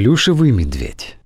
Плюшевый медведь.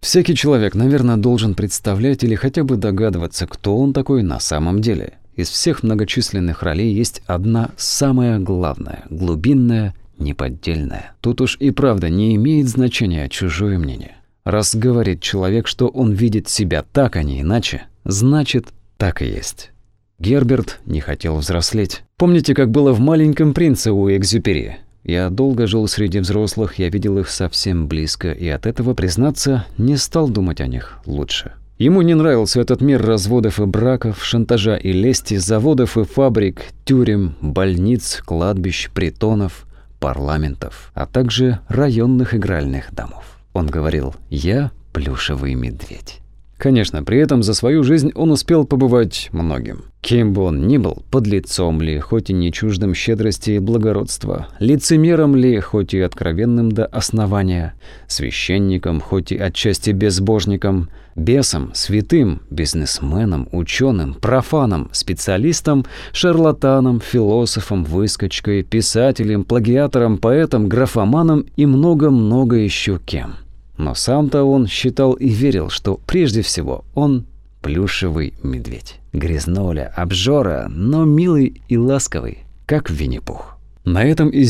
Всякий человек, наверное, должен представлять или хотя бы догадываться, кто он такой на самом деле. Из всех многочисленных ролей есть одна самая главная, глубинная, неподдельная. Тут уж и правда не имеет значения чужое мнение. Раз говорит человек, что он видит себя так, а не иначе, значит, так и есть. Герберт не хотел взрослеть. Помните, как было в «Маленьком принце» у Экзюпери? Я долго жил среди взрослых, я видел их совсем близко, и от этого, признаться, не стал думать о них лучше. Ему не нравился этот мир разводов и браков, шантажа и лести, заводов и фабрик, тюрем, больниц, кладбищ, притонов, парламентов, а также районных игральных домов. Он говорил «Я плюшевый медведь». Конечно, при этом за свою жизнь он успел побывать многим. Кем бы он ни был, подлецом ли, хоть и не чуждым щедрости и благородства, лицемером ли, хоть и откровенным до основания, священником, хоть и отчасти безбожником, бесом, святым, бизнесменом, ученым, профаном, специалистом, шарлатаном, философом, выскочкой, писателем, плагиатором, поэтом, графоманом и много-много еще кем. Но сам-то он считал и верил, что прежде всего он плюшевый медведь. Грязноля, обжора, но милый и ласковый, как Винни-Пух. На этом и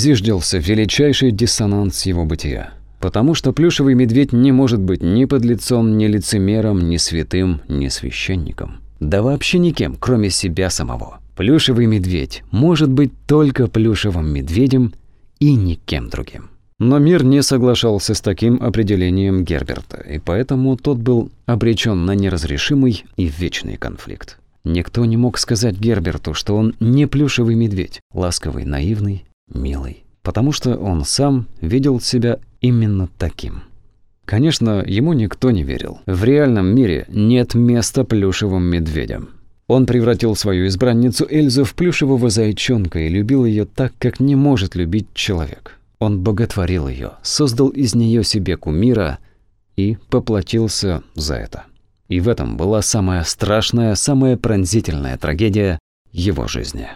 величайший диссонанс его бытия. Потому что плюшевый медведь не может быть ни подлецом, ни лицемером, ни святым, ни священником. Да вообще никем, кроме себя самого. Плюшевый медведь может быть только плюшевым медведем и никем другим. Но мир не соглашался с таким определением Герберта, и поэтому тот был обречен на неразрешимый и вечный конфликт. Никто не мог сказать Герберту, что он не плюшевый медведь, ласковый, наивный, милый, потому что он сам видел себя именно таким. Конечно, ему никто не верил. В реальном мире нет места плюшевым медведям. Он превратил свою избранницу Эльзу в плюшевого зайчонка и любил ее так, как не может любить человек. Он боготворил ее, создал из нее себе кумира и поплатился за это. И в этом была самая страшная, самая пронзительная трагедия его жизни.